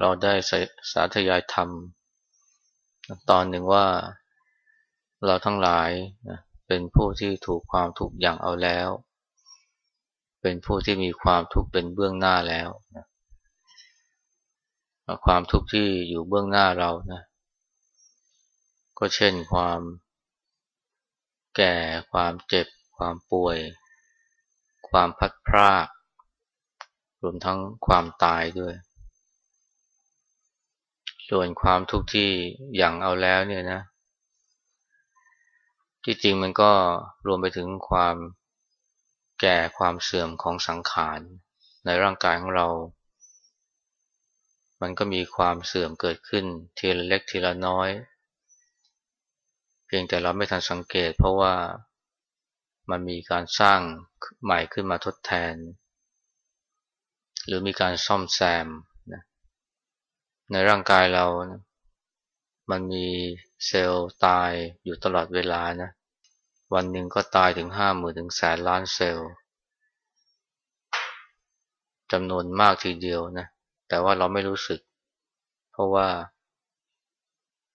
เราได้สาธยายธรรม ตอนหนึ่งว่าเราทั้งหลายนะเป็นผู้ที่ถูกความทุกข์อย่างเอาแล้ว เป็นผู้ที่มีความทุกข์เป็นเบื้องหน้าแล้วนะความทุกข์ที่อยู่เบื้องหน้าเรานะ ก็เช่นความแก่ ความเจ็บ ความป่วย ความพัดพราก รวมทั้งความตายด้วย ส่วนความทุกข์ที่อย่างเอาแล้วเนี่ยนะ ที่จริงมันก็รวมไปถึงความแก่ความเสื่อมของสังขาร ในร่างกายของเรา มันก็มีความเสื่อมเกิดขึ้นทีละเล็กทีละน้อย เพียงแต่เราไม่ทันสังเกต เพราะว่ามันมีการสร้างใหม่ขึ้นมาทดแทน หรือมีการซ่อมแซม ในร่างกายเรานะมันมีเซลล์ตายอยู่ตลอดเวลานะ วันหนึ่งก็ตายถึงห้าหมื่นถึงแสนล้านเซลล์จำนวนมากทีเดียวนะ แต่ว่าเราไม่รู้สึก เพราะว่า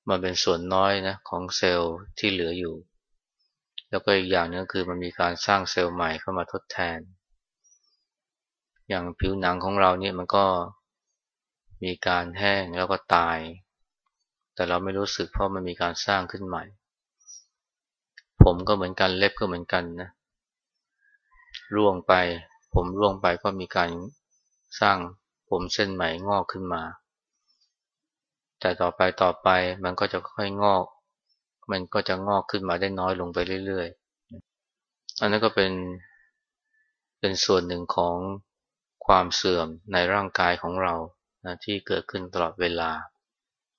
มันเป็นส่วนน้อยนะของเซลล์ที่เหลืออยู่ แล้วก็อีกอย่างนึงคือมันมีการสร้างเซลล์ใหม่เข้ามาทดแทน อย่างผิวหนังของเราเนี่ยมันก็ มีการแห้งแล้วก็ตาย แต่เราไม่รู้สึกเพราะมันมีการสร้างขึ้นใหม่ ผมก็เหมือนกันเล็บก็เหมือนกันนะร่วงไป ผมร่วงไปก็มีการสร้างผมเส้นใหม่งอกขึ้นมา แต่ต่อไปต่อไปมันก็จะค่อยงอก มันก็จะงอกขึ้นมาได้น้อยลงไปเรื่อยๆ อันนั้นก็เป็นเป็นส่วนหนึ่งของความเสื่อมในร่างกายของเรา นะที่เกิดขึ้นตลอดเวลา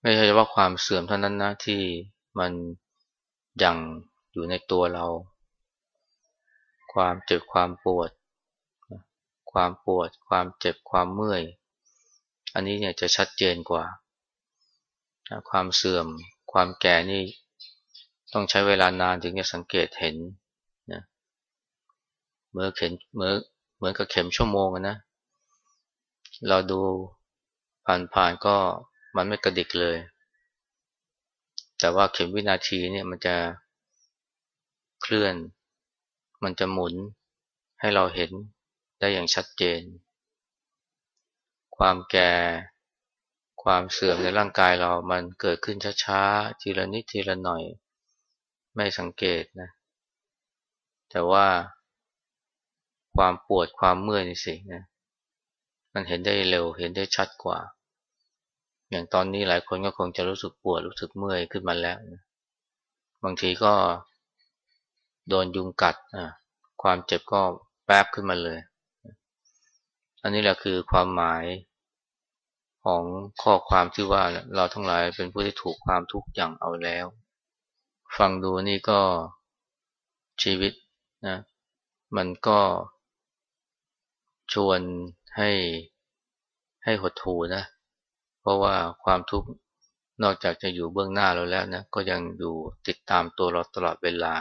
ไม่ใช่เฉพาะความเสื่อมเท่านั้นนะที่มันยังอยู่ในตัวเรา ความเจ็บความปวด ความปวด ความเจ็บความเมื่อย อันนี้เนี่ยจะชัดเจนกว่า ความเสื่อม ความแก่นี่ต้องใช้เวลานานถึงจะสังเกตเห็นนะเมื่อเข็มเมื่อเหมือนกับเข็มชั่วโมงนะ เราดู ผ่านๆก็มันไม่กระดิกเลย แต่ว่าเข็มวินาทีเนี่ยมันจะเคลื่อน มันจะหมุนให้เราเห็นได้อย่างชัดเจน ความแก่ ความเสื่อมในร่างกายเรามันเกิดขึ้นช้าๆ ทีละนิดทีละหน่อย ไม่สังเกตนะ แต่ว่าความปวดความเมื่อยนี่สินะ มันเห็นได้เร็วเห็นได้ชัดกว่า อย่างตอนนี้หลายคนก็คงจะรู้สึกปวดรู้สึกเมื่อยขึ้นมาแล้ว บางทีก็โดนยุงกัดอะความเจ็บก็แป๊บขึ้นมาเลย อันนี้แหละคือความหมายของข้อความที่ว่าเราทั้งหลายเป็นผู้ที่ถูกความทุกข์อย่างเอาแล้ว ฟังดูนี่ก็ชีวิตนะมันก็ชวน ให้ให้หดหูนะ เพราะว่าความทุกข์นอกจากจะอยู่เบื้องหน้าเราแล้วนะ ก็ยังอยู่ติดตามตัวเราตลอดเวลา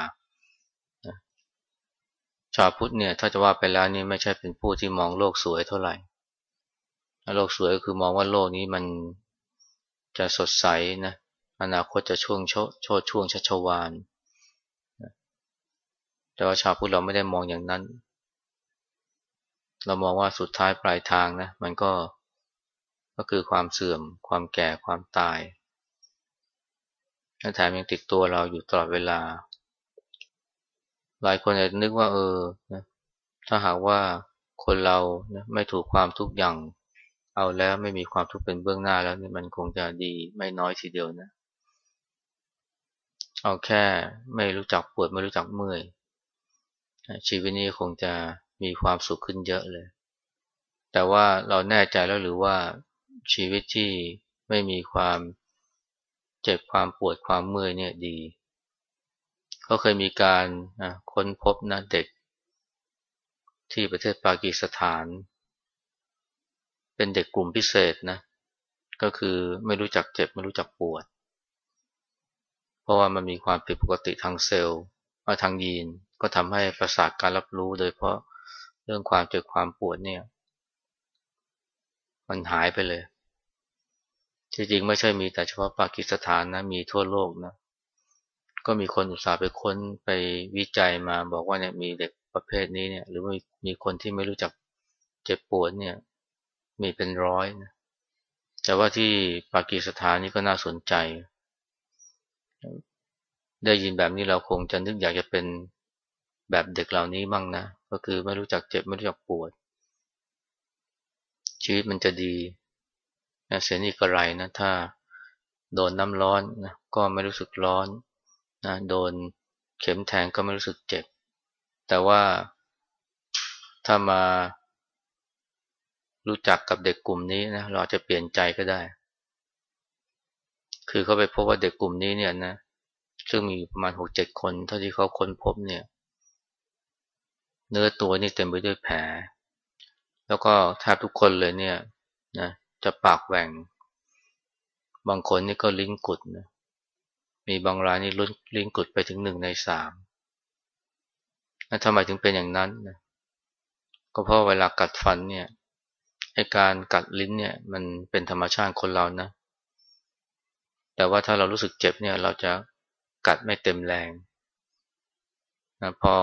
ชาวพุทธเนี่ยถ้าจะว่าไปแล้วนี่ไม่ใช่เป็นผู้ที่มองโลกสวยเท่าไหร่ โลกสวยก็คือมองว่าโลกนี้มันจะสดใสนะ อนาคตจะช่วงโชโชช่วงชัชวานแต่ว่าชาวพุทธเราไม่ได้มองอย่างนั้น เรามองว่าสุดท้ายปลายทางนะ มันก็ก็คือความเสื่อม ความแก่ ความตายแถมยังติดตัวเราอยู่ตลอดเวลา หลายคนอาจจะนึกว่าเออนะถ้าหากว่าคนเรานะไม่ถูกความทุกข์อย่าง เอาแล้วไม่มีความทุกข์เป็นเบื้องหน้าแล้วนี่มันคงจะดีไม่น้อยทีเดียวนะ เอาแค่ไม่รู้จักปวดไม่รู้จักเมื่อย ชีวิตนี้คงจะ มีความสุขขึ้นเยอะเลย แต่ว่าเราแน่ใจแล้วหรือว่าชีวิตที่ไม่มีความเจ็บความปวดความเมื่อยเนี่ยดี ก็เคยมีการค้นพบนะเด็ก ที่ประเทศปากีสถาน เป็นเด็กกลุ่มพิเศษนะ ก็คือไม่รู้จักเจ็บไม่รู้จักปวด เพราะว่ามันมีความผิดปกติทางเซลล์ทางยีนก็ทำให้ประสาทการรับรู้โดยเพราะ รื่องความเจ็บความปวดเนี่ย มันหายไปเลย ที่จริงไม่ใช่มีแต่เฉพาะปากีสถานนะ มีทั่วโลกนะ ก็มีคนอุตส่าห์ไปค้นไปวิจัยมาบอกว่าเนี่ยมีเด็กประเภทนี้เนี่ย หรือว่ามีคนที่ไม่รู้จักเจ็บปวดเนี่ย มีเป็นร้อยนะ แต่ว่าที่ปากีสถานนี่ก็น่าสนใจ ได้ยินแบบนี้เราคงจะนึกอยากจะเป็นแบบเด็กเหล่านี้บ้างนะ ก็คือไม่รู้จักเจ็บไม่รู้จักปวด ชีวิตมันจะดีนะเสียนี่ก็ไรนะถ้าโดนน้ำร้อนนะก็ไม่รู้สึกร้อนนะโดนเข็มแทงก็ไม่รู้สึกเจ็บ แต่ว่าถ้ามารู้จักกับเด็กกลุ่มนี้นะเราจะเปลี่ยนใจก็ได้ คือเขาไปพบว่าเด็กกลุ่มนี้เนี่ยนะซึ่งมีประมาณหกเจ็ดคนเท่าที่เขาค้นพบเนี่ย เนื้อตัวนี่เต็มไปด้วยแผล แล้วก็แทบทุกคนเลยเนี่ยนะจะปากแหว่ง บางคนนี่ก็ลิ้นกุดนะมีบางรายนี่ลุ้นลิ้นกุดไปถึงหนึ่งในสามแล้วทำไมถึงเป็นอย่างนั้นนะก็เพราะเวลากัดฟันเนี่ยให้การกัดลิ้นเนี่ยมันเป็นธรรมชาติคนเรานะ แต่ว่าถ้าเรารู้สึกเจ็บเนี่ยเราจะกัดไม่เต็มแรงนะพอ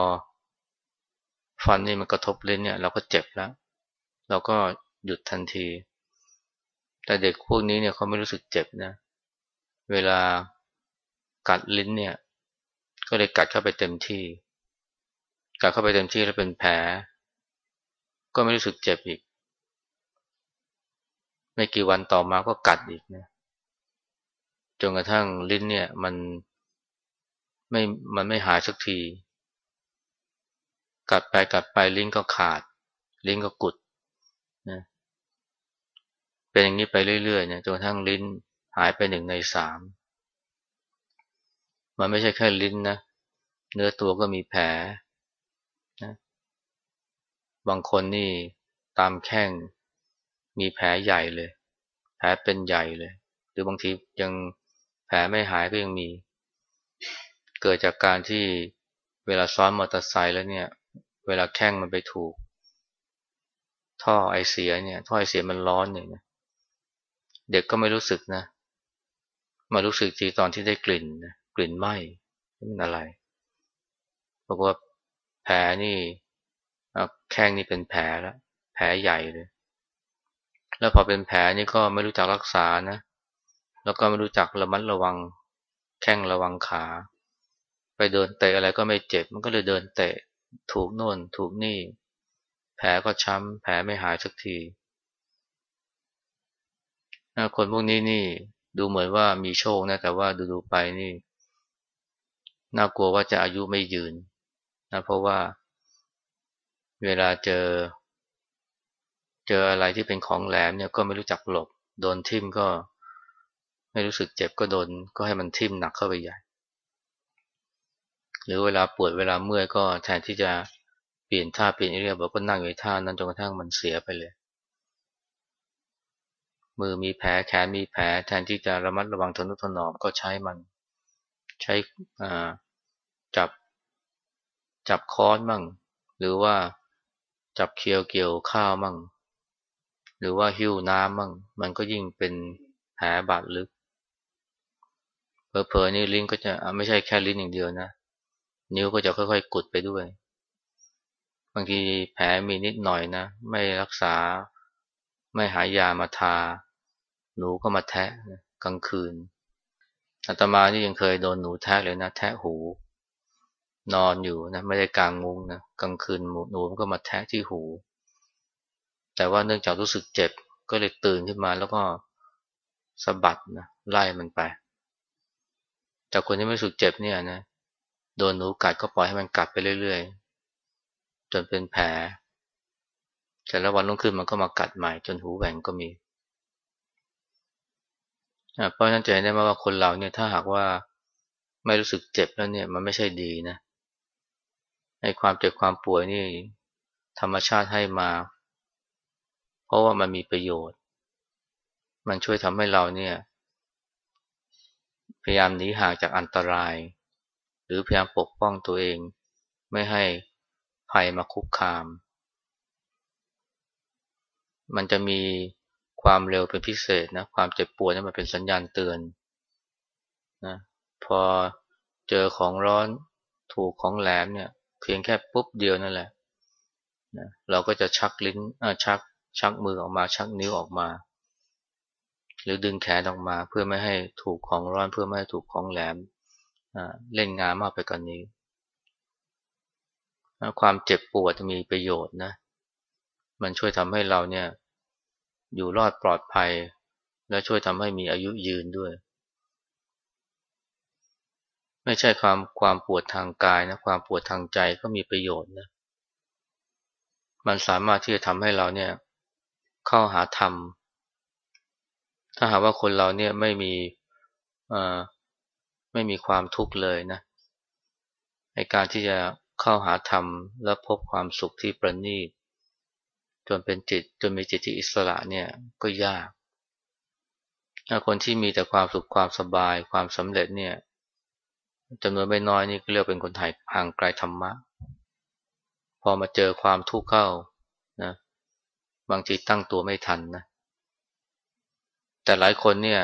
ฟันนี่มันกระทบลิ้นเนี่ยเราก็เจ็บแล้ว เราก็หยุดทันที แต่เด็กพวกนี้เนี่ยเขาไม่รู้สึกเจ็บนะ เวลากัดลิ้นเนี่ย ก็เลยกัดเข้าไปเต็มที่ กัดเข้าไปเต็มที่แล้วเป็นแผล ก็ไม่รู้สึกเจ็บอีก ไม่กี่วันต่อมาก็กัดอีกนะจนกระทั่งลิ้นเนี่ยมันไม่ มันไม่หายสักที กัดไปกัดไปลิ้นก็ขาด ลิ้นก็กุดนะเป็นอย่างนี้ไปเรื่อยๆเนี่ยจนกระทั่งลิ้นหายไปหนึ่งในสามมันไม่ใช่แค่ลิ้นนะเนื้อตัวก็มีแผลนะบางคนนี่ตามแข้งมีแผลใหญ่เลย แผลเป็นใหญ่เลย หรือบางทียังแผลไม่หายก็ยังมี เกิดจากการที่เวลาซ้อนมอเตอร์ไซค์แล้วเนี่ย เวลาแข้งมันไปถูก ท่อไอเสียเนี่ยท่อไอเสียมันร้อนเนี่ยเด็กก็ไม่รู้สึกนะ มารู้สึกทีตอนที่ได้กลิ่นนะกลิ่นไหม้มันอะไรบอกว่าแผลนี่แข้งนี่เป็นแผลแล้วแผลใหญ่เลย แล้วพอเป็นแผลนี่ก็ไม่รู้จักรักษานะ แล้วก็ไม่รู้จักระมัดระวัง แข้งระวังขา ไปเดินเตะอะไรก็ไม่เจ็บ มันก็เลยเดินเตะ ถูกโน่นถูกนี่ แผลก็ช้ำแผลไม่หายสักที คนพวกนี้นี่ดูเหมือนว่ามีโชคนะแต่ว่าดูๆไปนี่ น่ากลัวว่าจะอายุไม่ยืนนะเพราะว่า เวลาเจอ เจออะไรที่เป็นของแหลมเนี่ยก็ไม่รู้จักหลบ โดนทิ่มก็ ไม่รู้สึกเจ็บก็โดนก็ให้มันทิ่มหนักเข้าไปใหญ่ หรือเวลาปวดเวลาเมื่อยก็แทนที่จะเปลี่ยนท่าเปลี่ยนเลียบอกก็นั่งอยู่ท่านั้นจนกระทั่งมันเสียไปเลย มือมีแผลแขนมีแผลแทนที่จะระมัดระวังทนุถนอมก็ใช้มัน ใช้จับจับค้อนมั่ง หรือว่าจับเคียวเกี่ยวข้าวมั่ง หรือว่าหิ้วน้ำมั่ง มันก็ยิ่งเป็นแผลบาดลึกเพอๆนี่ลิ้นก็จะไม่ใช่แค่ลิ้นอย่างเดียวนะ นิ้วก็จะค่อยๆกุดไปด้วย บางทีแผลมีนิดหน่อยนะ ไม่รักษา ไม่หายามาทา หนูก็มาแทะกลางคืนอาตมานี่ยังเคยโดนหนูแทะเลยนะ แทะหู นอนอยู่นะ ไม่ได้กลางมุ้งนะกลางคืนหนูมันก็มาแทะที่หู แต่ว่าเนื่องจากรู้สึกเจ็บก็เลยตื่นขึ้นมาแล้วก็สะบัดนะไล่มันไป แต่คนที่ไม่รู้สึกเจ็บเนี่ยนะ โดนหนูกัดก็ปล่อยให้มันกัดไปเรื่อยๆ จนเป็นแผล แต่ละวันลงขึ้นมันก็มากัดใหม่จนหูแหว่งก็มี เพราะฉะนั้นจะเห็นได้ว่าคนเราเนี่ยถ้าหากว่าไม่รู้สึกเจ็บแล้วเนี่ยมันไม่ใช่ดีนะให้ความเจ็บความป่วยนี่ธรรมชาติให้มา เพราะว่ามันมีประโยชน์ มันช่วยทำให้เราเนี่ย พยายามหนีห่างจากอันตราย หรือพยายามปกป้องตัวเอง ไม่ให้ภัยมาคุกคาม มันจะมีความเร็วเป็นพิเศษนะความเจ็บปวดนี่มันเป็นสัญญาณเตือนนะพอเจอของร้อนถูกของแหลมเนี่ยเพียงแค่ปุ๊บเดียวนั่นแหละนะเราก็จะชักลิ้นชักชักมือออกมาชักนิ้วออกมา หรือดึงแขนออกมาเพื่อไม่ให้ถูกของร้อนเพื่อไม่ให้ถูกของแหลม เล่นงานมากไปกว่านนี้ ความเจ็บปวดจะมีประโยชน์นะ มันช่วยทำให้เราเนี่ย อยู่รอดปลอดภัย และช่วยทำให้มีอายุยืนด้วย ไม่ใช่ความความปวดทางกายนะ ความปวดทางใจก็มีประโยชน์นะ มันสามารถที่จะทำให้เราเนี่ย เข้าหาธรรม ถ้าหากว่าคนเราเนี่ยไม่มี ไม่มีความทุกข์เลยนะในการที่จะเข้าหาธรรมและพบความสุขที่ประณีตจนเป็นจิตจนมีจิตที่อิสระเนี่ยก็ยากคนที่มีแต่ความสุขความสบายความสำเร็จเนี่ยจำนวนไม่น้อยนี่ก็เรียกเป็นคนไทยห่างไกลธรรมะ พอมาเจอความทุกข์เข้านะบางทีตั้งตัวไม่ทันนะแต่หลายคนเนี่ย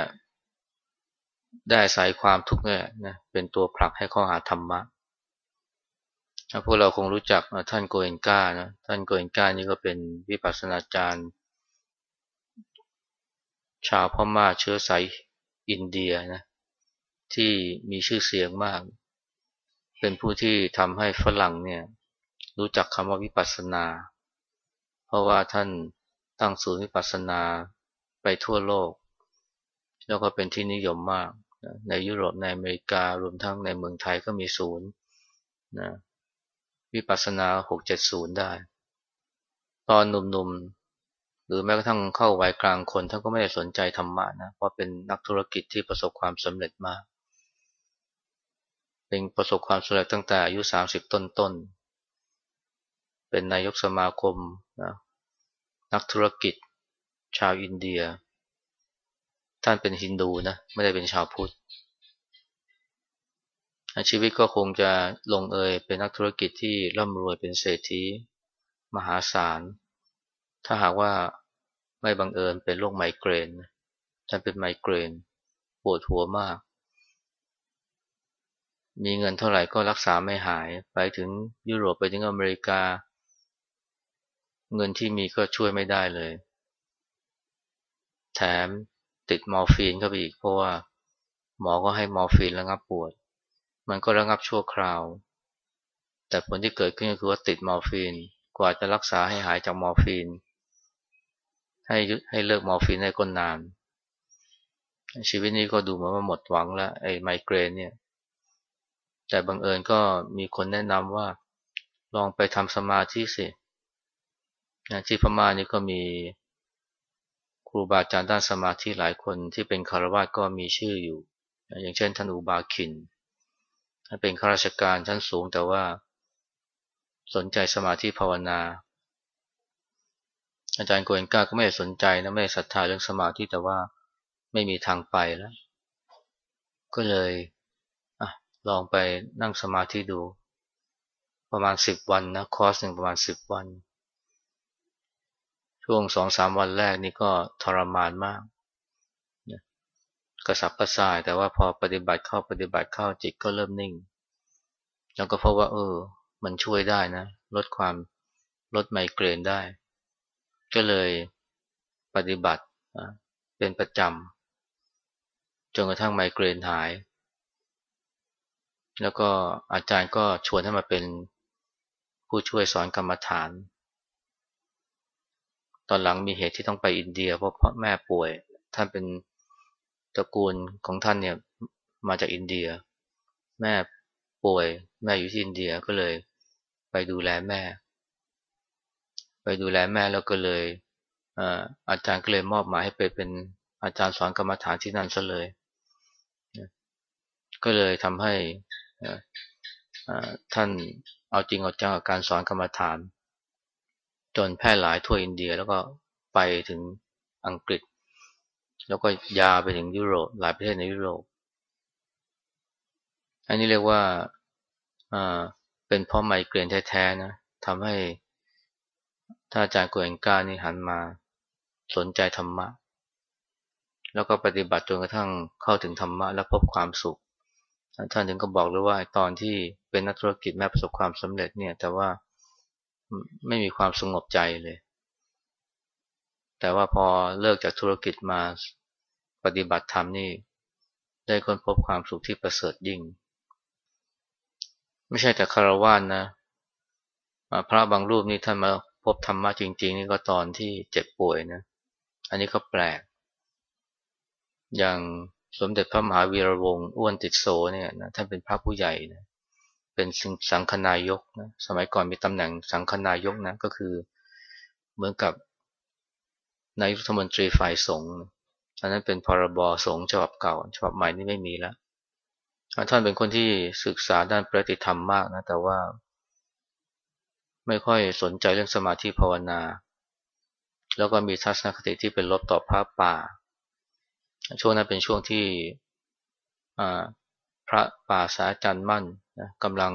ได้อาศัยความทุกข์เนี่ยนะเป็นตัวผลักให้เข้าหาธรรมะพวกเราคงรู้จักท่านโกเอนกานะท่านโกเอนกานี่ก็เป็นวิปัสสนาจารย์ ชาวพม่าเชื้อสายอินเดียนะที่มีชื่อเสียงมาก เป็นผู้ที่ทำให้ฝรั่งเนี่ยรู้จักคำว่าวิปัสสนา เพราะว่าท่านตั้งศูนย์วิปัสสนาไปทั่วโลก แล้วก็เป็นที่นิยมมาก ในยุโรปในอเมริการวมทั้งในเมืองไทยก็มีศูนย์นะวิปัสสนา670ได้ ตอนหนุ่มๆ หรือแม้กระทั่งเข้าวัยกลางคนท่านก็ไม่ได้สนใจธรรมะนะเพราะเป็นนักธุรกิจที่ประสบความสำเร็จมาก เป็นประสบความสำเร็จตั้งแต่อายุ30ต้นๆ เป็นนายกสมาคมนะนักธุรกิจชาวอินเดีย ท่านเป็นฮินดูนะไม่ได้เป็นชาวพุทธชีวิตก็คงจะลงเอยเป็นนักธุรกิจที่ร่ำรวยเป็นเศรษฐีมหาศาล ถ้าหากว่าไม่บังเอิญเป็นโรคไมเกรนท่านเป็นไมเกรนปวดหัวมาก มีเงินเท่าไหร่ก็รักษาไม่หาย ไปถึงยุโรปไปถึงอเมริกา เงินที่มีก็ช่วยไม่ได้เลย แถม ติดมอร์ฟีนเข้าไปอีก เพราะว่าหมอก็ให้มอร์ฟีนระงับปวด มันก็ระงับชั่วคราว แต่ผลที่เกิดขึ้นก็คือว่าติดมอร์ฟีนกว่าจะรักษาให้หายจากมอร์ฟีน ให้ยุดให้เลิกมอร์ฟีนได้ก็นาน ชีวิตนี้ก็ดูเหมือนว่าหมดหวังแล้วไอ้ไมเกรนเนี่ย แต่บังเอิญก็มีคนแนะนำว่าลองไปทำสมาธิสินะที่พม่านี่ก็มี รูบาอาจารย์ด้านสมาธิหลายคนที่เป็นคารวะก็มีชื่ออยู่ อย่างเช่นท่านอุบาคินเป็นข้าราชการชั้นสูงแต่ว่าสนใจสมาธิภาวนา อาจารย์โกเอนกาก็ไม่สนใจนะไม่ศรัทธาเรื่องสมาธิแต่ว่าไม่มีทางไปแล้ว ก็เลยอลองไปนั่งสมาธิดู ประมาณสิบวันนะคอร์สหนึ่งประมาณสิบวัน ช่วงสองสามวันแรกนี่ก็ทรมานมากกระสับกระส่ายแต่ว่าพอปฏิบัติเข้าปฏิบัติเข้าจิตก็เริ่มนิ่ง แล้วก็เพบว่า เออ มันช่วยได้นะ ลดความลดไมเกรนได้ ก็เลยปฏิบัติเป็นประจำจนกระทั่งไมเกรนหาย แล้วก็อาจารย์ก็ชวนให้มาเป็นผู้ช่วยสอนกรรมฐาน ตอนหลังมีเหตุที่ต้องไปอินเดีย เพราะพ่อแม่ป่วย ท่านเป็นตระกูลของท่านเนี่ยมาจากอินเดีย แม่ป่วย แม่อยู่ที่อินเดียก็เลยไปดูแลแม่ ไปดูแลแม่แล้วก็เลยอาจารย์ก็เลยมอบหมายให้ไปเป็นอาจารย์สอนกรรมฐานที่นั่นซะเลย ก็เลยทำให้ท่านเอาจริงเอาจังกับการสอนกรรมฐาน จนแพร่หลายทั่วอินเดียแล้วก็ไปถึงอังกฤษ แล้วก็ยาไปถึงยุโรปหลายประเทศในยุโรป อันนี้เรียกว่าเป็นเพราะไมเกรนแท้ๆนะทำให้ถ้าอาจารย์กวนก้านี่หันมาสนใจธรรมะ แล้วก็ปฏิบัติจนกระทั่งเข้าถึงธรรมะและพบความสุข ท่านถึงก็บอกเลยว่าตอนที่เป็นนักธุรกิจแม้ประสบความสำเร็จเนี่ย แต่ว่า ไม่มีความสงบใจเลย แต่ว่าพอเลิกจากธุรกิจมาปฏิบัติธรรมนี่ ได้ค้นพบความสุขที่ประเสริฐยิ่ง ไม่ใช่แต่คารวะนนะพระบางรูปนี่ท่านมาพบธรรมะจริง ๆ นี่ก็ตอนที่เจ็บป่วยนะ อันนี้ก็แปลก อย่างสมเด็จพระมหาวีระวงศ์อ้วนติดโซเนี่ยนะท่านเป็นพระผู้ใหญ่นะ เป็นสังฆนายกนะสมัยก่อนมีตำแหน่งสังฆนายกนะก็คือเหมือนกับนายรัฐมนตรีฝ่ายสงฆ์อันนั้นเป็นพรบสงฆ์ฉบับเก่าฉบับใหม่นี่ไม่มีแล้วท่านเป็นคนที่ศึกษาด้านปฏิธรรมมากนะแต่ว่า ไม่ค่อยสนใจเรื่องสมาธิภาวนา แล้วก็มีทัศนคติที่เป็นลบต่อพระป่า ช่วงนั้นเป็นช่วงที่พระป่าสาจันมั่น นะกำลัง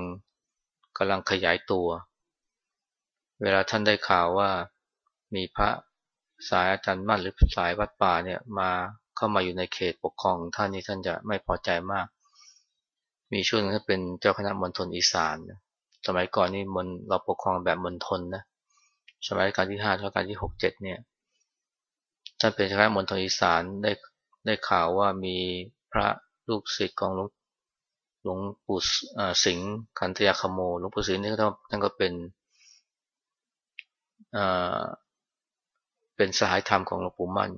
กำลังขยายตัว เวลาท่านได้ข่าวว่ามีพระสายอาจารย์มั่นหรือสายวัดป่าเนี่ยมาเข้ามาอยู่ในเขตปกครองท่านนี้ท่านจะไม่พอใจมาก มีช่วงนึงท่านเป็นเจ้าคณะมณฑลอีสานสมัยก่อนนี่มนเราปกครองแบบมณฑลนะสมัยการที่ห้ารัชกาลที่หกเจ็ดเนี่ยท่านเป็นเจ้าคณะมณฑลอีสานได้ได้ข่าวว่ามีพระลูกศิษย์ของหลวง หลวงปู่สิงห์คันธยาคโม หลวงปู่สิงห์นี่ก็ท่านก็เป็นเป็นสหายธรรมของหลวงปู่มั่น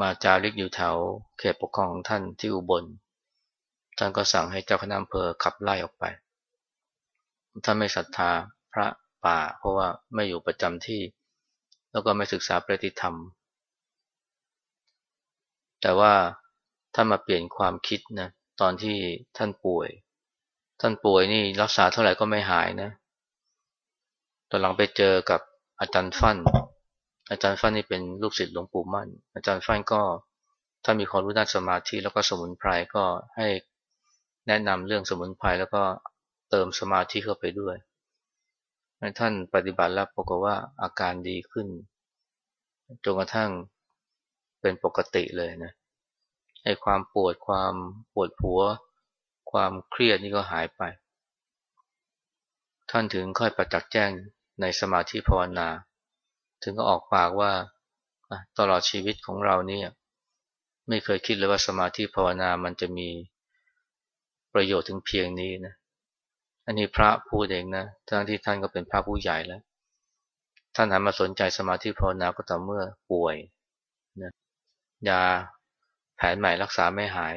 มาจาริกอยู่แถวเขตปกครองของท่านที่อุบล ท่านก็สั่งให้เจ้าคณะอำเภอขับไล่ออกไป ท่านไม่ศรัทธาพระป่า เพราะว่าไม่อยู่ประจำที่ แล้วก็ไม่ศึกษาปฏิธรรม แต่ว่าท่านมาเปลี่ยนความคิดนะ ตอนที่ท่านป่วย ท่านป่วยนี่รักษาเท่าไหร่ก็ไม่หายนะ ตอนหลังไปเจอกับอาจารย์ฟั่น อาจารย์ฟั่นนี่เป็นลูกศิษย์หลวงปู่มั่น อาจารย์ฟั่นก็ถ้ามีความรู้ด้านสมาธิแล้วก็สมุนไพรก็ให้แนะนำเรื่องสมุนไพรแล้วก็เติมสมาธิเข้าไปด้วย ท่านปฏิบัติแล้วปรากฏว่าอาการดีขึ้นจนกระทั่งเป็นปกติเลยนะ ไอ้ความปวดความปวดหัว ความเครียดนี่ก็หายไป ท่านถึงค่อยประจักษ์แจ้งในสมาธิภาวนา ถึงก็ออกปากว่าตลอดชีวิตของเราเนี่ยไม่เคยคิดเลยว่าสมาธิภาวนามันจะมีประโยชน์ถึงเพียงนี้นะอันนี้พระพูดเองนะทั้งที่ท่านก็เป็นพระผู้ใหญ่แล้ว ท่านหันมาสนใจสมาธิภาวนาก็ต่อเมื่อป่วยนะยา แผนใหม่รักษาไม่หาย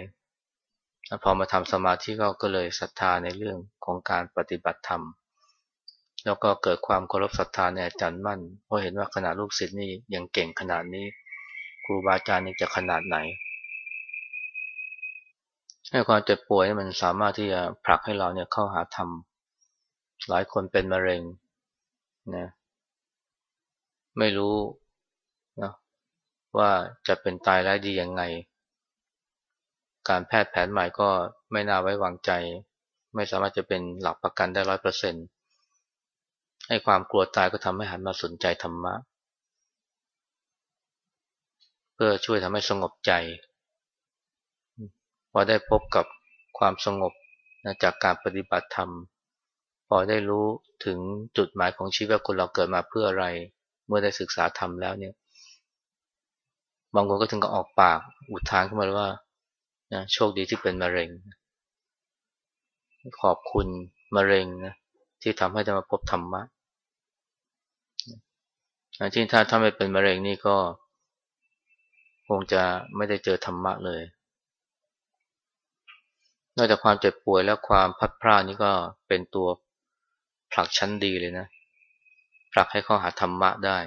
พอมาทำสมาธิก็ก็เลยศรัทธาในเรื่องของการปฏิบัติธรรม แล้วก็เกิดความเคารพศรัทธาในอาจารย์มั่น เพราะเห็นว่าขณะลูกศิษย์นี่ยังเก่งขนาดนี้ ครูบาอาจารย์นี่จะขนาดไหน ให้ความเจ็บป่วยมันสามารถที่จะผลักให้เราเนี่ยเข้าหาธรรม หลายคนเป็นมะเร็งนะไม่รู้นะว่าจะเป็นตายร้ายดียังไง การแพทย์แผนใหม่ก็ไม่น่าไว้วางใจ ไม่สามารถจะเป็นหลักประกันได้ร้อยเปอร์เซ็นต์ให้ความกลัวตายก็ทำให้หันมาสนใจธรรมะ เพื่อช่วยทำให้สงบใจพอได้พบกับความสงบนะจากการปฏิบัติธรรม พอได้รู้ถึงจุดหมายของชีวิตคนเราเกิดมาเพื่ออะไร เมื่อได้ศึกษาธรรมแล้วเนี่ย บางคนก็ถึงกับออกปากอุทานขึ้นมาว่า นะโชคดีที่เป็นมะเร็ง ขอบคุณมะเร็งนะที่ทำให้ได้มาพบธรรมะที่ถ้าถ้าไม่เป็นมะเร็งนี่ก็ คงจะไม่ได้เจอธรรมะเลย นอกจากความเจ็บป่วยและความพัดพลาดนี่ก็เป็นตัวผลักชั้นดีเลยนะ ผลักให้เข้าหาธรรมะได้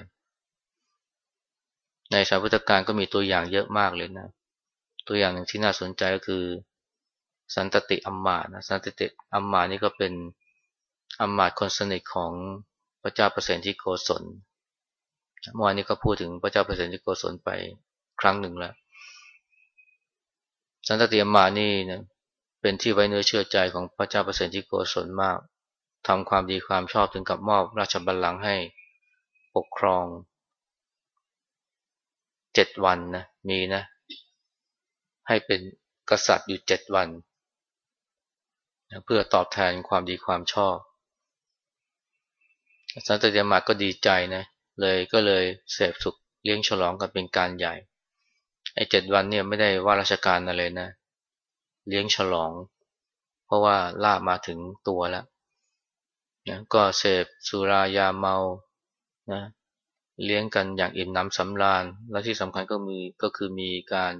ในสายพุทธการก็มีตัวอย่างเยอะมากเลยนะ ตัวอย่างหนึ่งที่น่าสนใจก็คือ สันตติอัมมานะสันตติอัมมานี่ก็เป็นอัมมาคนสนิทของพระเจ้าเปรตที่โกศลเมื่อวานนี้ก็พูดถึงพระเจ้าเปรตที่โกศลไปครั้งหนึ่งแล้ว สันตติอัมมานี่นะเป็นที่ไว้เนื้อเชื่อใจของพระเจ้าประเสริที่โกศลมากทำความดีความชอบถึงกับมอบราชบัลลังก์ให้ปกครองเจ็ดวันนะมีนะ ให้เป็นกษัตริย์อยู่เจ็ดวัน เพื่อตอบแทนความดีความชอบสันตติมาก็ดีใจนะเลยก็เลยเสพสุขเลี้ยงฉลองกันเป็นการใหญ่ไอ้เจ็ดวันเนี่ยไม่ได้ว่าราชการอะไรนะ เลี้ยงฉลอง เพราะว่าล่ามาถึงตัวแล้วนะก็เสพสุรายาเมานะเลี้ยงกันอย่างอิ่มน้ำสำราญ และที่สำคัญก็มีก็คือมีการ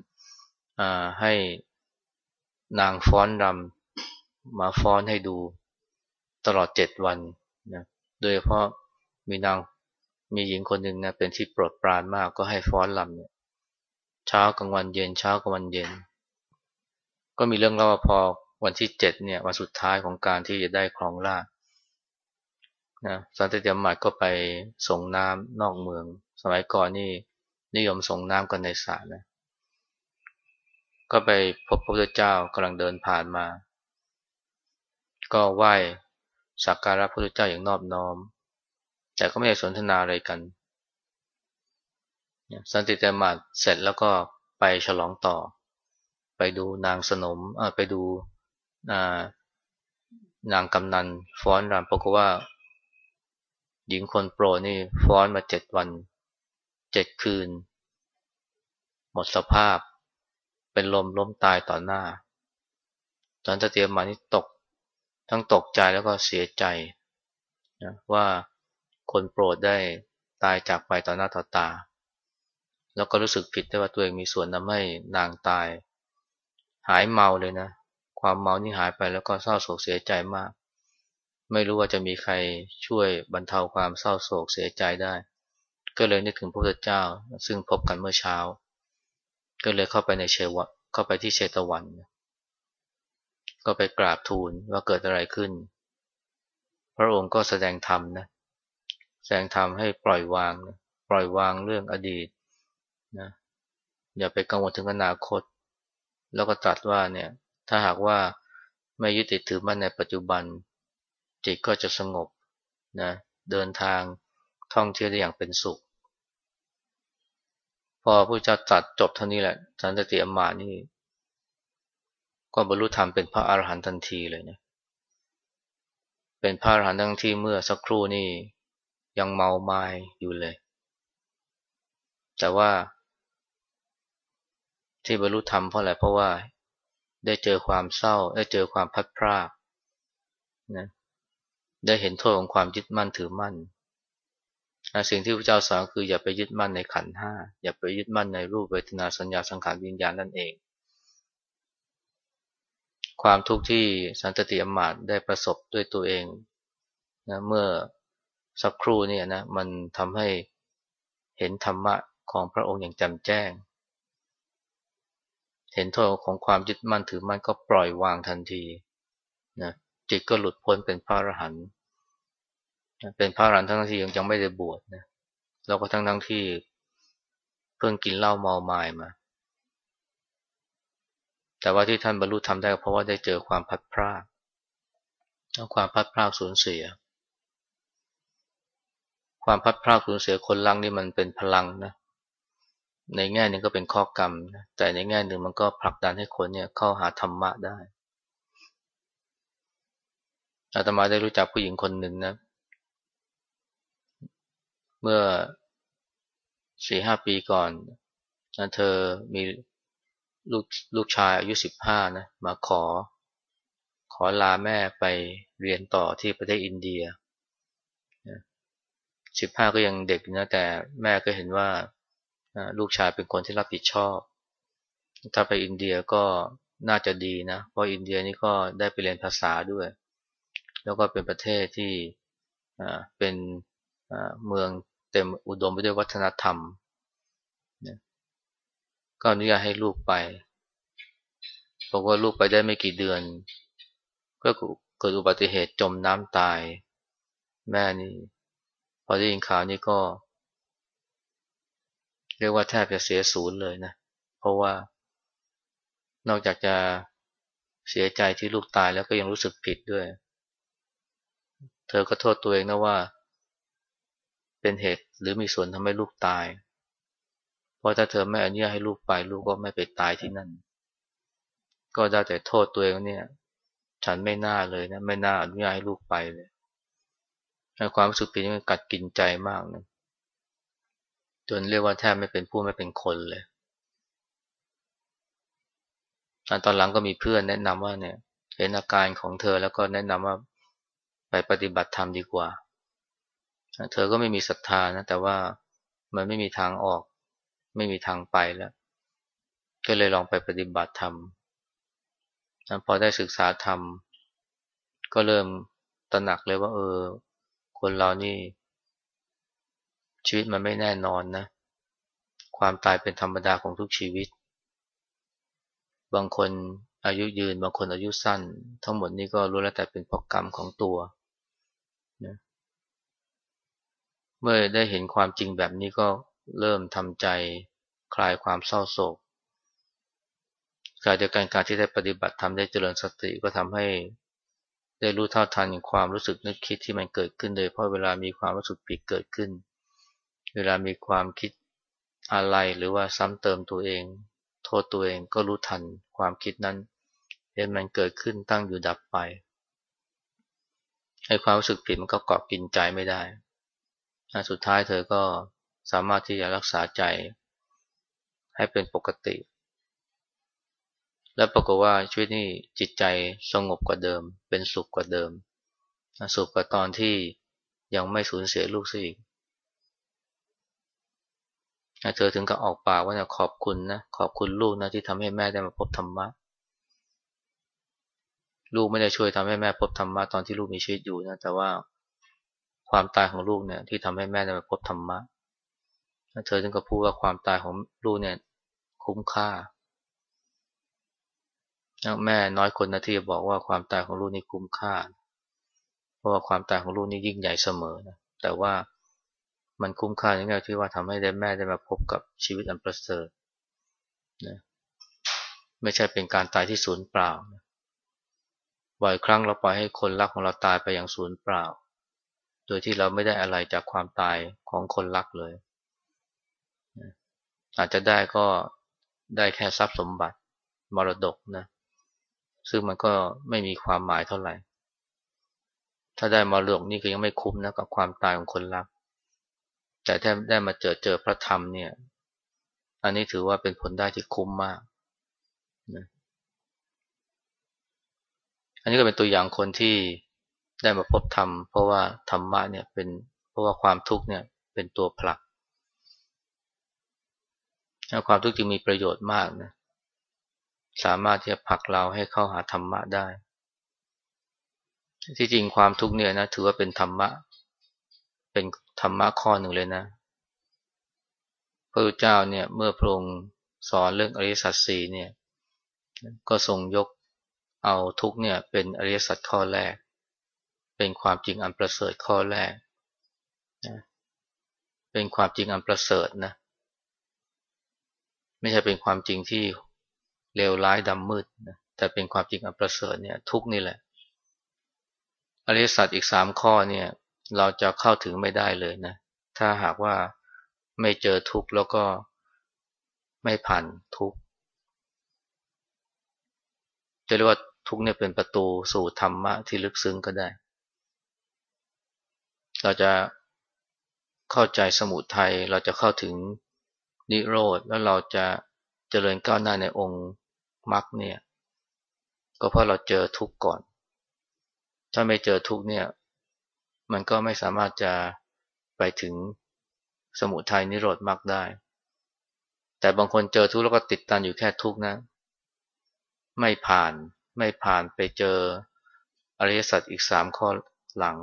ให้นางฟ้อนรำมาฟ้อนให้ดูตลอดเจ็ดวันนะโดยเฉพาะมีนางมีหญิงคนหนึ่งนะเป็นที่โปรดปรานมากก็ให้ฟ้อนรำเนี่ยเช้ากลางวันเย็นเช้ากลางวันเย็น ก็มีเรื่องเล่าว่าพอวันที่เจ็ดเนี่ยวันสุดท้ายของการที่จะได้ครองราชนะสันติยมัดก็ไปส่งน้ำนอกเมือง สมัยก่อนนี่นิยมส่งน้ำกันในสระนะ ก็ไปพบพระพุทธเจ้ากำลังเดินผ่านมา ก็ไหว้สักการะพระพุทธเจ้าอย่างนอบน้อม แต่ก็ไม่ได้สนทนาอะไรกัน สันติเตมาเสร็จแล้วก็ไปฉลองต่อ ไปดูนางสนมไปดูนางกำนันฟ้อนรำปรากว่า หญิงคนโปรนี่ฟ้อนมาเจ็ดวันเจ็ดคืน หมดสภาพ เป็นลมล้มตายต่อหน้า ตอนตะเตียมมานี่ตก ทั้งตกใจแล้วก็เสียใจนะว่าคนโปรดได้ตายจากไปต่อหน้าต่อตา แล้วก็รู้สึกผิดได้ว่าตัวเองมีส่วนทำให้นางตาย หายเมาเลยนะ ความเมานี่หายไปแล้วก็เศร้าโศกเสียใจมาก ไม่รู้ว่าจะมีใครช่วยบรรเทาความเศร้าโศกเสียใจได้ ก็เลยนึกถึงพระพุทธเจ้า ซึ่งพบกันเมื่อเช้า ก็เลยเข้าไปในเชวะเข้าไปที่เชตวัน ก็ไปกราบทูลว่าเกิดอะไรขึ้น พระองค์ก็แสดงธรรมนะแสดงธรรมให้ปล่อยวางนะปล่อยวางเรื่องอดีตนะอย่าไปกังวลถึงอนาคต แล้วก็ตรัสว่าเนี่ยถ้าหากว่าไม่ยึดติดถือมั่นในปัจจุบัน จิตก็จะสงบนะเดินทางท่องเที่ยวได้อย่างเป็นสุข พอพระเจ้าตรัสจบเท่านี้แหละสันติอมานี่ ก็บรรลุธรรมเป็นพระอรหันต์ทันทีเลยเนี่ยเป็นพระอรหันต์ทั้งที่เมื่อสักครู่นี่ยังเมาไม้อยู่เลย แต่ว่าที่บรรลุธรรมเพราะอะไรเพราะว่าได้เจอความเศร้า ได้เจอความพัดพรากนะได้เห็นโทษของความยึดมั่นถือมั่น สิ่งที่พระเจ้าสอนคืออย่าไปยึดมั่นในขันห้าอย่าไปยึดมั่นในรูปเวทนาสัญญาสังขารวิญญาณนั่นเอง ความทุกข์ที่สันตติอมาตได้ประสบด้วยตัวเองนะเมื่อสักครู่เนี่ยนะมันทำให้เห็นธรรมะของพระองค์อย่างแจ่มแจ้ง เห็นโทษของความยึดมั่นถือมั่นก็ปล่อยวางทันทีนะจิตก็หลุดพ้นเป็นพระอรหันต์ เป็นพระอรหันต์ทั้งที่ยังยังไม่ได้บวชนะแล้วก็ทั้งทั้งที่เพิ่งกินเหล้าเมาไม้มา แต่ว่าที่ท่านบรรลุทำได้เพราะว่าได้เจอความพัดพรากความพัดพรากสูญเสีย ความพัดพรากสูญเสียคนลังนี่มันเป็นพลังนะ ในแง่นึงก็เป็นข้อกรรมนะแต่ในแง่หนึ่งมันก็ผลักดันให้คนเนี่ยเข้าหาธรรมะได้อาตมาได้รู้จักผู้หญิงคนหนึ่งนะเมื่อสี่ห้าปีก่อนเธอมีลูกลูกชายอายุสิบห้านะมาขอ ขอลาแม่ไปเรียนต่อที่ประเทศอินเดียสิบห้าก็ยังเด็กนะแต่แม่ก็เห็นว่าลูกชายเป็นคนที่รับผิดชอบ ถ้าไปอินเดียก็น่าจะดีนะ เพราะอินเดียนี่ก็ได้ไปเรียนภาษาด้วย แล้วก็เป็นประเทศที่เป็นเมือง เต็มอุดมไปด้วยวัฒนธรรมก็อนุญาตให้ลูกไปบอกว่าลูกไปได้ไม่กี่เดือน ก็เกิดอุบัติเหตุจมน้ำตาย แม่นี่ พอได้ยินข่าวนี้ก็ เรียกว่าแทบจะเสียศูนย์เลยนะ เพราะว่านอกจากจะเสียใจที่ลูกตายแล้วก็ยังรู้สึกผิดด้วย เธอก็โทษตัวเองนะว่า เป็นเหตุหรือมีส่วนทำให้ลูกตาย เพราะถ้าเธอไม่อนุญาตให้ลูกไปลูกก็ไม่ไปตายที่นั่น ก็ได้แต่โทษตัวเองเนี่ย ฉันไม่น่าเลยนะ ไม่น่าอนุญาตให้ลูกไปเลยความรู้สึกผิดมันกัดกินใจมากนะจนเรียกว่าแทบไม่เป็นผู้ไม่เป็นคนเลยตอนหลังก็มีเพื่อนแนะนำว่าเนี่ยเห็นอาการของเธอแล้วก็แนะนำว่าไปปฏิบัติธรรมดีกว่า เธอก็ไม่มีศรัทธานะแต่ว่ามันไม่มีทางออก ไม่มีทางไปแล้วก็เลยลองไปปฏิบัติธรรมพอได้ศึกษาธรรม ก็เริ่มตระหนักเลยว่า เออ คนเรานี่ ชีวิตมันไม่แน่นอนนะ ความตายเป็นธรรมดาของทุกชีวิต บางคนอายุยืน บางคนอายุสั้น ทั้งหมดนี้ก็รู้แล้วแต่เป็นเพราะกรรมของตัวนะ เมื่อได้เห็นความจริงแบบนี้ก็เริ่มทำใจคลายความเศร้าโศกการเดียวกันการที่ได้ปฏิบัติทำได้เจริญสติก็ทำให้ได้รู้เท่าทันความรู้สึกนึกคิดที่มันเกิดขึ้นโดยเพราะเวลามีความรู้สึกผิดเกิดขึ้น เวลามีความคิดอะไรหรือว่าซ้ำเติมตัวเอง โทษตัวเองก็รู้ทันความคิดนั้นเห็นมันเกิดขึ้นตั้งอยู่ดับไปให้ความรู้สึกผิดมันก็เกาะกินใจไม่ได้ สุดท้ายเธอก็สามารถที่จะรักษาใจให้เป็นปกติ และปรากฏว่าชีวิตนี้จิตใจสงบกว่าเดิม เป็นสุขกว่าเดิม สุขกว่าตอนที่ยังไม่สูญเสียลูกซะอีกเธอถึงกับออกปากว่าขอบคุณนะขอบคุณลูกนะที่ทำให้แม่ได้มาพบธรรมะ ลูกไม่ได้ช่วยทำให้แม่พบธรรมะตอนที่ลูกมีชีวิตอยู่นะแต่ว่า ความตายของลูกเนี่ย ที่ทำให้แม่ได้มาพบธรรมะเธอถึงกับพูดว่าความตายของลูกเนี่ย คุ้มค่าแม่น้อยคนนะที่จะบอกว่าความตายของลูกนี่คุ้มค่า เพราะว่าความตายของลูกนี่ยิ่งใหญ่เสมอนะแต่ว่ามันคุ้มค่าในแง่ที่ว่าทำให้ได้แม่ได้มาพบกับชีวิตอันประเสริฐนะไม่ใช่เป็นการตายที่ศูนย์เปล่าบ่อยครั้งเราปล่อยให้คนรักของเราตายไปอย่างศูนย์เปล่า โดยที่เราไม่ได้อะไรจากความตายของคนรักเลย อาจจะได้ก็ได้แค่ทรัพย์สมบัติมรดกนะ ซึ่งมันก็ไม่มีความหมายเท่าไหร่ ถ้าได้มรดกนี่ก็ยังไม่คุ้มนะกับความตายของคนรัก แต่ถ้าได้มาเจอเจอพระธรรมเนี่ย อันนี้ถือว่าเป็นผลได้ที่คุ้มมากนะอันนี้ก็เป็นตัวอย่างคนที่ ได้มาพบธรรม เพราะว่าธรรมะเนี่ยเป็นเพราะว่าความทุกข์เนี่ยเป็นตัวผลักความทุกข์จึงมีประโยชน์มากนะสามารถที่จะผลักเราให้เข้าหาธรรมะได้ ที่จริงความทุกข์เนี่ยนะถือว่าเป็นธรรมะ เป็นธรรมะข้อหนึ่งเลยนะพระพุทธเจ้าเนี่ยเมื่อพระองค์สอนเรื่องอริยสัจสี่เนี่ย ก็ทรงยกเอาทุกเนี่ยเป็นอริยสัจข้อแรก เป็นความจริงอันประเสริฐข้อแรกนะเป็นความจริงอันประเสริฐนะ ไม่ใช่เป็นความจริงที่เลวร้ายดำมืดนะแต่เป็นความจริงอันประเสริฐเนี่ย ทุกนี่แหละอริยสัจอีกสามข้อเนี่ย เราจะเข้าถึงไม่ได้เลยนะ ถ้าหากว่าไม่เจอทุกข์แล้วก็ไม่ผ่านทุกข์จะเรียกว่าทุกข์เนี่ยเป็นประตูสู่ธรรมะที่ลึกซึ้งก็ได้ เราจะเข้าใจสมุทัยเราจะเข้าถึงนิโรธแล้วเราจะเจริญก้าวหน้าในองค์มรรคเนี่ย ก็เพราะเราเจอทุกข์ก่อน ถ้าไม่เจอทุกข์เนี่ย มันก็ไม่สามารถจะไปถึงสมุทัยนิโรธมรรคได้ แต่บางคนเจอทุกข์แล้วก็ติดตันอยู่แค่ทุกข์นะ ไม่ผ่านไม่ผ่านไปเจออริยสัจอีกสามข้อหลัง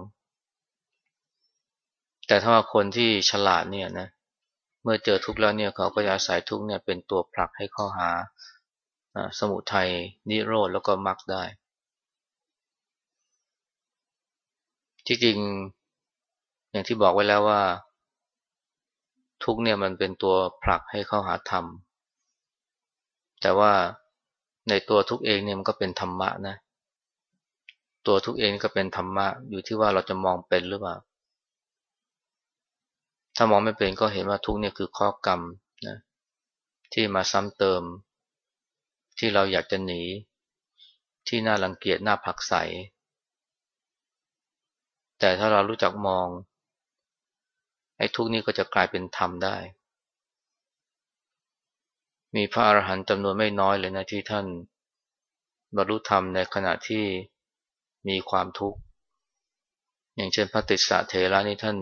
แต่ถ้าว่าคนที่ฉลาดเนี่ยนะเมื่อเจอทุกข์แล้วเนี่ยเขาก็จะอาศัยทุกข์เนี่ยเป็นตัวผลักให้เข้าหาสมุทัยนิโรธแล้วก็มรรคได้ ที่จริงอย่างที่บอกไว้แล้วว่า ทุกเนี่ยมันเป็นตัวผลักให้เข้าหาธรรม แต่ว่าในตัวทุกเองเนี่ยมันก็เป็นธรรมะนะ ตัวทุกเองก็เป็นธรรมะอยู่ที่ว่าเราจะมองเป็นหรือเปล่า ถ้ามองไม่เป็นก็เห็นว่าทุกเนี่ยคือข้อกรรมนะที่มาซ้ำเติม ที่เราอยากจะหนี ที่น่ารังเกียจน่าผักใส แต่ถ้าเรารู้จักมอง ไอ้ทุกนี้ก็จะกลายเป็นธรรมได้ มีพระอรหันต์จำนวนไม่น้อยเลยนะที่ท่านบรรลุธรรมในขณะที่มีความทุกข์ อย่างเช่นพระติสสะเทระนี่ท่าน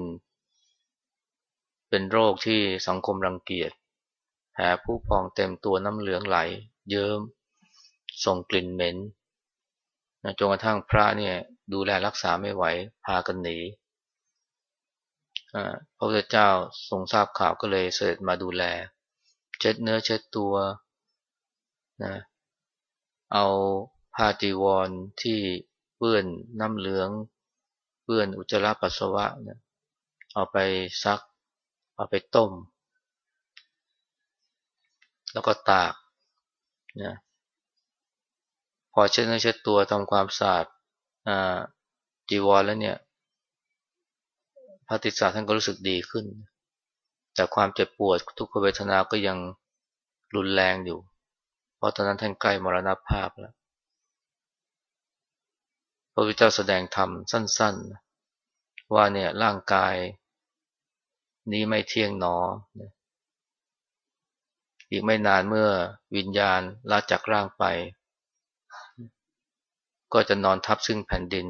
เป็นโรคที่สังคมรังเกียจแผลผู้พองเต็มตัวน้ำเหลืองไหล เยิ้ม ส่งกลิ่นเหม็นจนกระทั่งพระเนี่ยดูแลรักษาไม่ไหวพากันหนีพระพุทธเจ้าทรงทราบข่าวก็เลยเสด็จมาดูแล เช็ดเนื้อเช็ดตัวนะเอาผ้าจีวรที่เปื้อนน้ำเหลือง เปื้อนอุจจาระปัสสาวะเนี่ยเอาไปซัก เอาไปต้ม แล้วก็ตากนะพอเช็ดเนื้อเช็ดตัวทำความสะอาดจีวรแล้วเนี่ยพระติสาท่านก็รู้สึกดีขึ้น แต่ความเจ็บปวดทุกขเวทนาก็ยังรุนแรงอยู่ เพราะตอนนั้นท่านใกล้มรณภาพแล้วพระพุทธเจ้าแสดงธรรมสั้น ๆ ว่าเนี่ยร่างกาย นี้ไม่เที่ยงหนอ อีกไม่นานเมื่อวิญญาณลาจากร่างไป ก็จะนอนทับซึ่งแผ่นดิน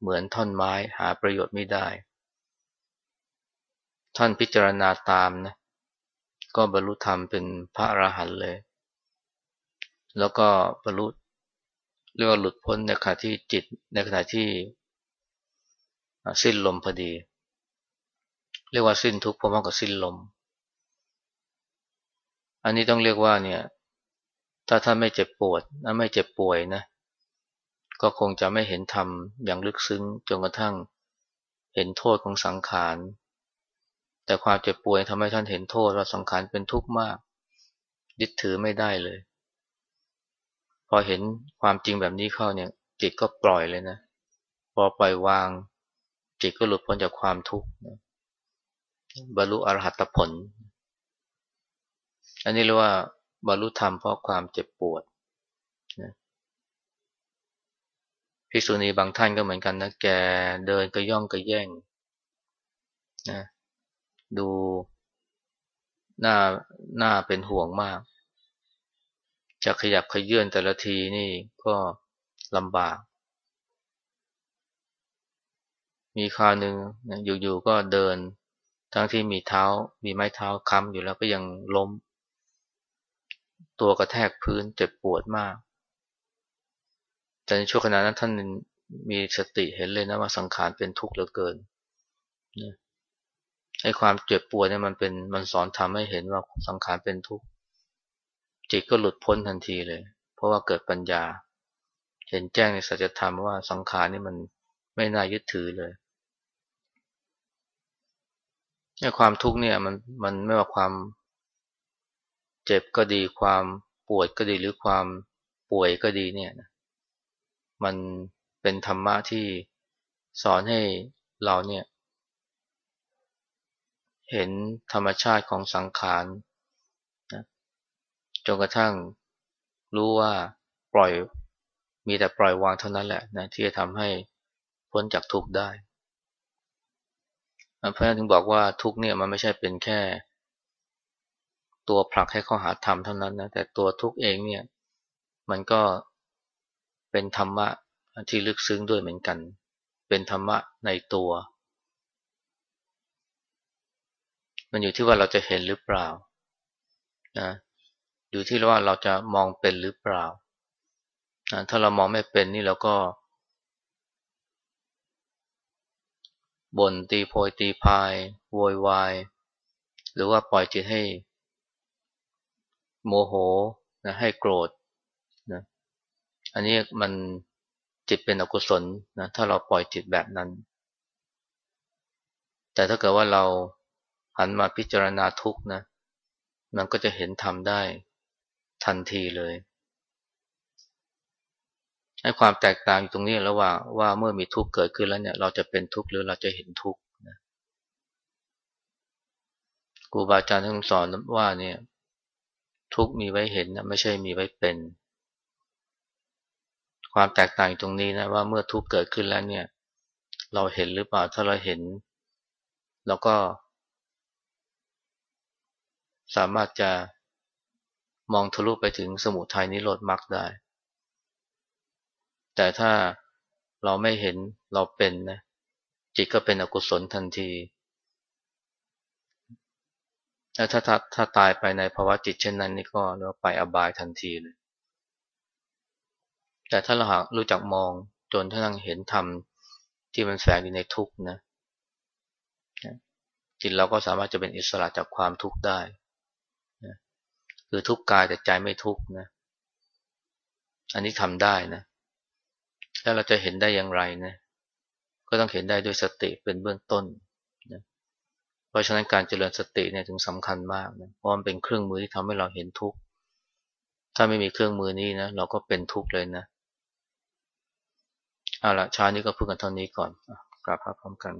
เหมือนท่อนไม้หาประโยชน์ไม่ได้ ท่านพิจารณาตามนะ ก็บรรลุธรรมเป็นพระอรหันต์เลย แล้วก็บรรลุเรียกว่าหลุดพ้นในขณะที่จิตในขณะที่สิ้นลมพอดี เรียกว่าสิ้นทุกข์พร้อมกับสิ้นลม อันนี้ต้องเรียกว่าเนี่ย ถ้าท่านไม่เจ็บปวดไม่เจ็บป่วยนะ ก็คงจะไม่เห็นธรรมอย่างลึกซึ้งจนกระทั่งเห็นโทษของสังขาร แต่ความเจ็บป่วยทำให้ท่านเห็นโทษว่าสังขารเป็นทุกข์มาก ยึดถือไม่ได้เลย พอเห็นความจริงแบบนี้เข้าเนี่ย จิตก็ปล่อยเลยนะ พอปล่อยวาง จิตก็หลุดพ้นจากความทุกข์ บรรลุอรหัตผล อันนี้เรียกว่าบรรลุธรรมเพราะความเจ็บปวดนะภิกษุณีบางท่านก็เหมือนกันนะแกเดินก็ย่องก็แย่งนะดูหน้าหน้าเป็นห่วงมาก จะขยับขยื่นแต่ละทีนี่ก็ลำบาก มีคราวหนึ่งอยู่ๆก็เดิน ทั้งที่มีเท้า มีไม้เท้าค้ำอยู่แล้วก็ยังล้ม ตัวกระแทกพื้นเจ็บปวดมาก แต่ในช่วงขณะนั้นท่านมีสติเห็นเลยนะว่าสังขารเป็นทุกข์เหลือเกินไอ้ความเจ็บปวดเนี่ยมันเป็นมันสอนทำให้เห็นว่าสังขารเป็นทุกข์จิตก็หลุดพ้นทันทีเลย เพราะว่าเกิดปัญญา เห็นแจ้งในสัจธรรมว่าสังขารนี่มันไม่น่ายึดถือเลย ความทุกข์เนี่ยมันมันไม่ว่าความเจ็บก็ดีความปวดก็ดีหรือความป่วยก็ดีเนี่ยมันเป็นธรรมะที่สอนให้เราเนี่ยเห็นธรรมชาติของสังขารนะจนกระทั่งรู้ว่าปล่อยมีแต่ปล่อยวางเท่านั้นแหละนะที่จะทำให้พ้นจากทุกข์ได้ เพราะนั้นถึงบอกว่าทุกเนี่ยมันไม่ใช่เป็นแค่ ตัวผลักให้เขาหาธรรมเท่านั้นนะแต่ตัวทุกเองเนี่ย มันก็เป็นธรรมะที่ลึกซึ้งด้วยเหมือนกัน เป็นธรรมะในตัว มันอยู่ที่ว่าเราจะเห็นหรือเปล่านะอยู่ที่ว่าเราจะมองเป็นหรือเปล่านะถ้าเรามองไม่เป็นนี่เราก็ บ่นตีโพยตีพายโวยวาย หรือว่าปล่อยจิตให้ โมโหนะให้โกรธนะอันนี้มันจิตเป็นอกุศลนะถ้าเราปล่อยจิตแบบนั้น แต่ถ้าเกิดว่าเราหันมาพิจารณาทุกนะมันก็จะเห็นธรรมได้ทันทีเลย ให้ความแตกต่างอยู่ตรงนี้ระหว่างว่าเมื่อมีทุกข์เกิดขึ้นแล้วเนี่ยเราจะเป็นทุกข์หรือเราจะเห็นทุกข์นะครูบาอาจารย์ท่านสอนว่าเนี่ยทุกมีไว้เห็นนะไม่ใช่มีไว้เป็น ความแตกต่างตรงนี้นะว่าเมื่อทุกเกิดขึ้นแล้วเนี่ย เราเห็นหรือเปล่าถ้าเราเห็นเราก็ สามารถจะมองทะลุไปถึงสมุทัยนิโรธมรรคได้ แต่ถ้าเราไม่เห็นเราเป็นนะจิตก็เป็นอกุศลทันทีแล้วถ้าถ้าถ้าตายไปในภาวะจิตเช่นนั้นนี่ก็เราไปอบายทันทีเลย แต่ถ้าเราหากรู้จักมองจนท่านังเห็นธรรมที่มันแฝงอยู่ในทุกข์นะจิตเราก็สามารถจะเป็นอิสระจากความทุกข์ได้นะคือทุกข์กายแต่ใจไม่ทุกข์นะ อันนี้ทำได้นะ แล้วเราจะเห็นได้อย่างไรนะ ก็ต้องเห็นได้ด้วยสติเป็นเบื้องต้นนะเพราะฉะนั้นการเจริญสติเนี่ยถึงสำคัญมากนะเพราะมันเป็นเครื่องมือที่ทำให้เราเห็นทุกข์ถ้าไม่มีเครื่องมือนี้นะเราก็เป็นทุกข์เลยนะเอาละชานี้ก็พูดกันเท่านี้ก่อนกลับพร้อมกัน